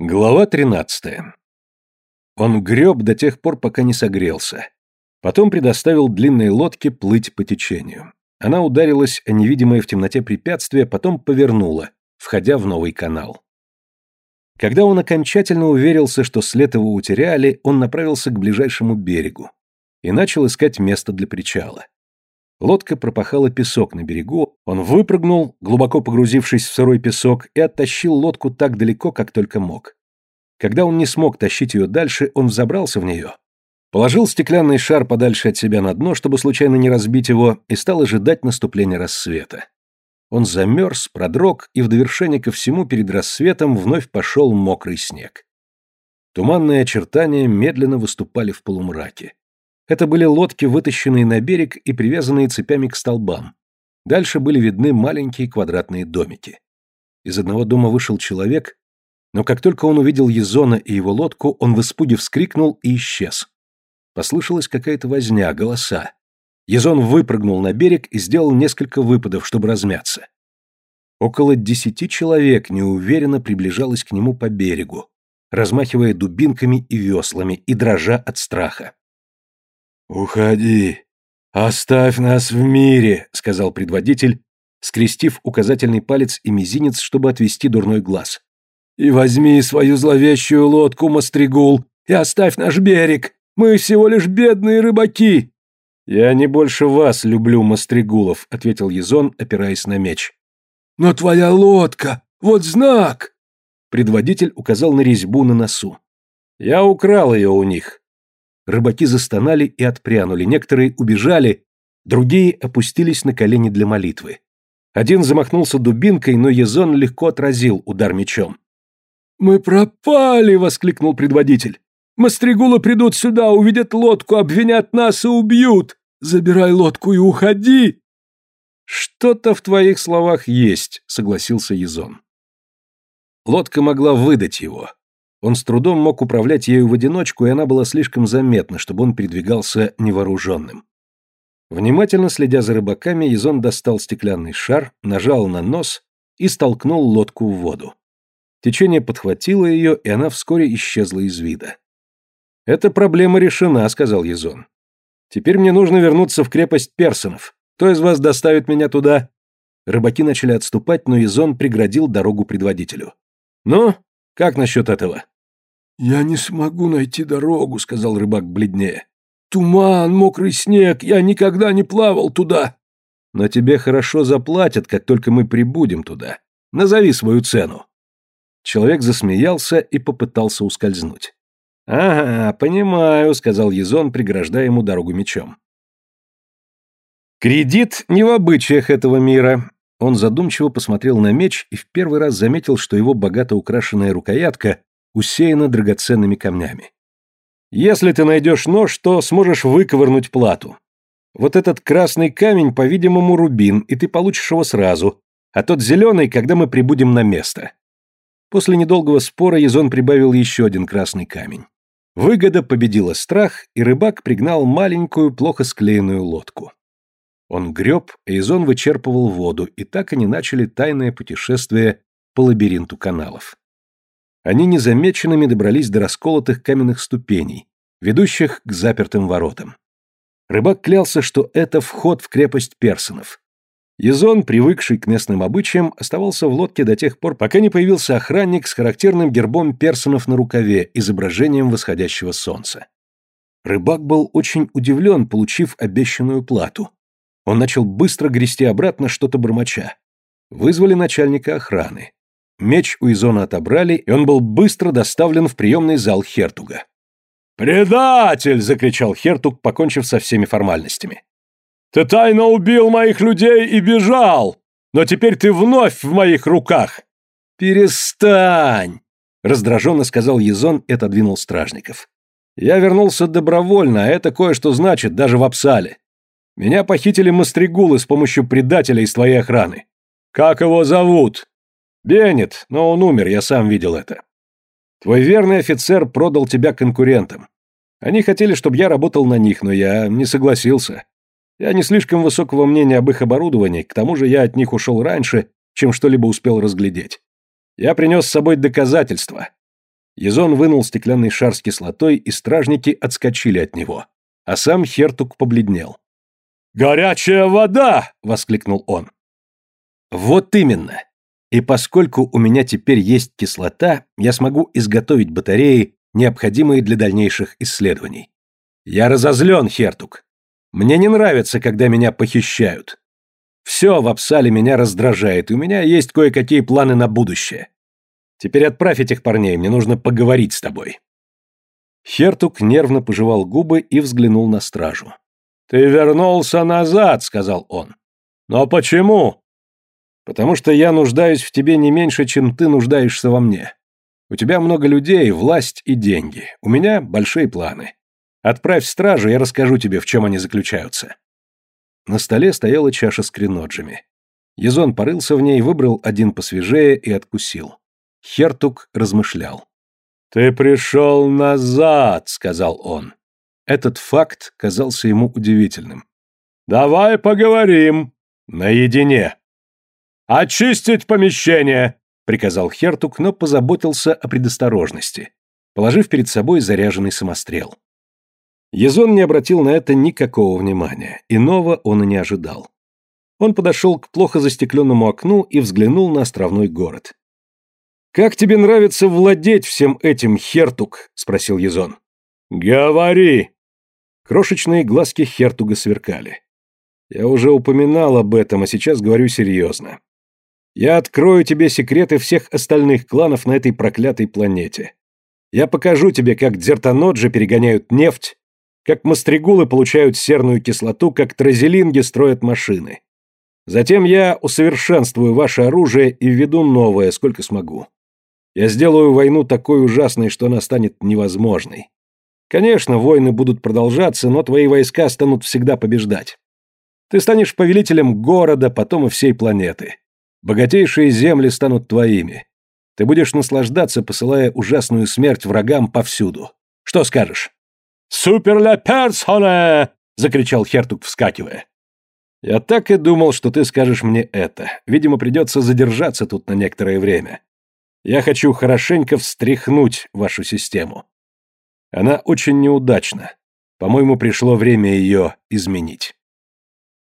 Глава 13. Он греб до тех пор, пока не согрелся. Потом предоставил длинной лодке плыть по течению. Она ударилась о невидимое в темноте препятствие, потом повернула, входя в новый канал. Когда он окончательно уверился, что след его утеряли, он направился к ближайшему берегу и начал искать место для причала. Лодка пропахала песок на берегу, он выпрыгнул, глубоко погрузившись в сырой песок, и оттащил лодку так далеко, как только мог. Когда он не смог тащить ее дальше, он взобрался в нее, положил стеклянный шар подальше от себя на дно, чтобы случайно не разбить его, и стал ожидать наступления рассвета. Он замерз, продрог, и в довершение ко всему перед рассветом вновь пошел мокрый снег. Туманные очертания медленно выступали в полумраке. Это были лодки, вытащенные на берег и привязанные цепями к столбам. Дальше были видны маленькие квадратные домики. Из одного дома вышел человек, но как только он увидел Езона и его лодку, он в испуге вскрикнул и исчез. Послышалась какая-то возня, голоса. Езон выпрыгнул на берег и сделал несколько выпадов, чтобы размяться. Около десяти человек неуверенно приближалось к нему по берегу, размахивая дубинками и веслами и дрожа от страха. «Уходи! Оставь нас в мире!» — сказал предводитель, скрестив указательный палец и мизинец, чтобы отвести дурной глаз. «И возьми свою зловещую лодку, Мастригул, и оставь наш берег! Мы всего лишь бедные рыбаки!» «Я не больше вас люблю, Мастригулов», — ответил Езон, опираясь на меч. «Но твоя лодка! Вот знак!» Предводитель указал на резьбу на носу. «Я украл ее у них. Рыбаки застонали и отпрянули, некоторые убежали, другие опустились на колени для молитвы. Один замахнулся дубинкой, но Езон легко отразил удар мечом. «Мы пропали!» — воскликнул предводитель. «Мастригулы придут сюда, увидят лодку, обвинят нас и убьют! Забирай лодку и уходи!» «Что-то в твоих словах есть», — согласился Езон. Лодка могла выдать его. Он с трудом мог управлять ею в одиночку, и она была слишком заметна, чтобы он передвигался невооруженным. Внимательно следя за рыбаками, Езон достал стеклянный шар, нажал на нос и столкнул лодку в воду. Течение подхватило ее, и она вскоре исчезла из вида. «Эта проблема решена», — сказал Езон. «Теперь мне нужно вернуться в крепость персонов. Кто из вас доставит меня туда?» Рыбаки начали отступать, но Езон преградил дорогу предводителю. «Ну, как насчет этого?» «Я не смогу найти дорогу», — сказал рыбак бледнее. «Туман, мокрый снег, я никогда не плавал туда». «Но тебе хорошо заплатят, как только мы прибудем туда. Назови свою цену». Человек засмеялся и попытался ускользнуть. «Ага, понимаю», — сказал Езон, преграждая ему дорогу мечом. «Кредит не в обычаях этого мира. Он задумчиво посмотрел на меч и в первый раз заметил, что его богато украшенная рукоятка усеяна драгоценными камнями. «Если ты найдешь нож, то сможешь выковырнуть плату. Вот этот красный камень, по-видимому, рубин, и ты получишь его сразу, а тот зеленый, когда мы прибудем на место». После недолгого спора Езон прибавил еще один красный камень. Выгода победила страх, и рыбак пригнал маленькую, плохо склеенную лодку. Он греб, Изон вычерпывал воду, и так они начали тайное путешествие по лабиринту каналов. Они незамеченными добрались до расколотых каменных ступеней, ведущих к запертым воротам. Рыбак клялся, что это вход в крепость персонов. Езон, привыкший к местным обычаям, оставался в лодке до тех пор, пока не появился охранник с характерным гербом персонов на рукаве, изображением восходящего солнца. Рыбак был очень удивлен, получив обещанную плату. Он начал быстро грести обратно, что-то бормоча. Вызвали начальника охраны. Меч у Изона отобрали, и он был быстро доставлен в приемный зал Хертуга. «Предатель!» — закричал Хертуг, покончив со всеми формальностями. «Ты тайно убил моих людей и бежал, но теперь ты вновь в моих руках!» «Перестань!» — раздраженно сказал Езон и отодвинул стражников. «Я вернулся добровольно, а это кое-что значит даже в Апсале. Меня похитили мастригулы с помощью предателя из твоей охраны. Как его зовут? Беннет, но он умер, я сам видел это. Твой верный офицер продал тебя конкурентам. Они хотели, чтобы я работал на них, но я не согласился. Я не слишком высокого мнения об их оборудовании, к тому же я от них ушел раньше, чем что-либо успел разглядеть. Я принес с собой доказательства. Язон вынул стеклянный шар с кислотой, и стражники отскочили от него. А сам Хертук побледнел. «Горячая вода!» — воскликнул он. «Вот именно. И поскольку у меня теперь есть кислота, я смогу изготовить батареи, необходимые для дальнейших исследований. Я разозлен, Хертук. Мне не нравится, когда меня похищают. Все в Апсале меня раздражает, и у меня есть кое-какие планы на будущее. Теперь отправь этих парней, мне нужно поговорить с тобой». Хертук нервно пожевал губы и взглянул на стражу. «Ты вернулся назад», — сказал он. «Но почему?» «Потому что я нуждаюсь в тебе не меньше, чем ты нуждаешься во мне. У тебя много людей, власть и деньги. У меня большие планы. Отправь стражу, я расскажу тебе, в чем они заключаются». На столе стояла чаша с креноджами. Езон порылся в ней, выбрал один посвежее и откусил. Хертук размышлял. «Ты пришел назад», — сказал он. Этот факт казался ему удивительным. «Давай поговорим. Наедине». «Очистить помещение», — приказал Хертук, но позаботился о предосторожности, положив перед собой заряженный самострел. Езон не обратил на это никакого внимания, иного он и не ожидал. Он подошел к плохо застекленному окну и взглянул на островной город. «Как тебе нравится владеть всем этим, Хертук?» – спросил Езон. «Говори!» Крошечные глазки Хертуга сверкали. «Я уже упоминал об этом, а сейчас говорю серьезно. Я открою тебе секреты всех остальных кланов на этой проклятой планете. Я покажу тебе, как дзертоноджи перегоняют нефть, как мастригулы получают серную кислоту, как тразелинги строят машины. Затем я усовершенствую ваше оружие и введу новое, сколько смогу. Я сделаю войну такой ужасной, что она станет невозможной. Конечно, войны будут продолжаться, но твои войска станут всегда побеждать. Ты станешь повелителем города, потом и всей планеты. Богатейшие земли станут твоими. Ты будешь наслаждаться, посылая ужасную смерть врагам повсюду. Что скажешь? «Супер ля персоне!» — закричал Хертук, вскакивая. «Я так и думал, что ты скажешь мне это. Видимо, придется задержаться тут на некоторое время. Я хочу хорошенько встряхнуть вашу систему. Она очень неудачна. По-моему, пришло время ее изменить».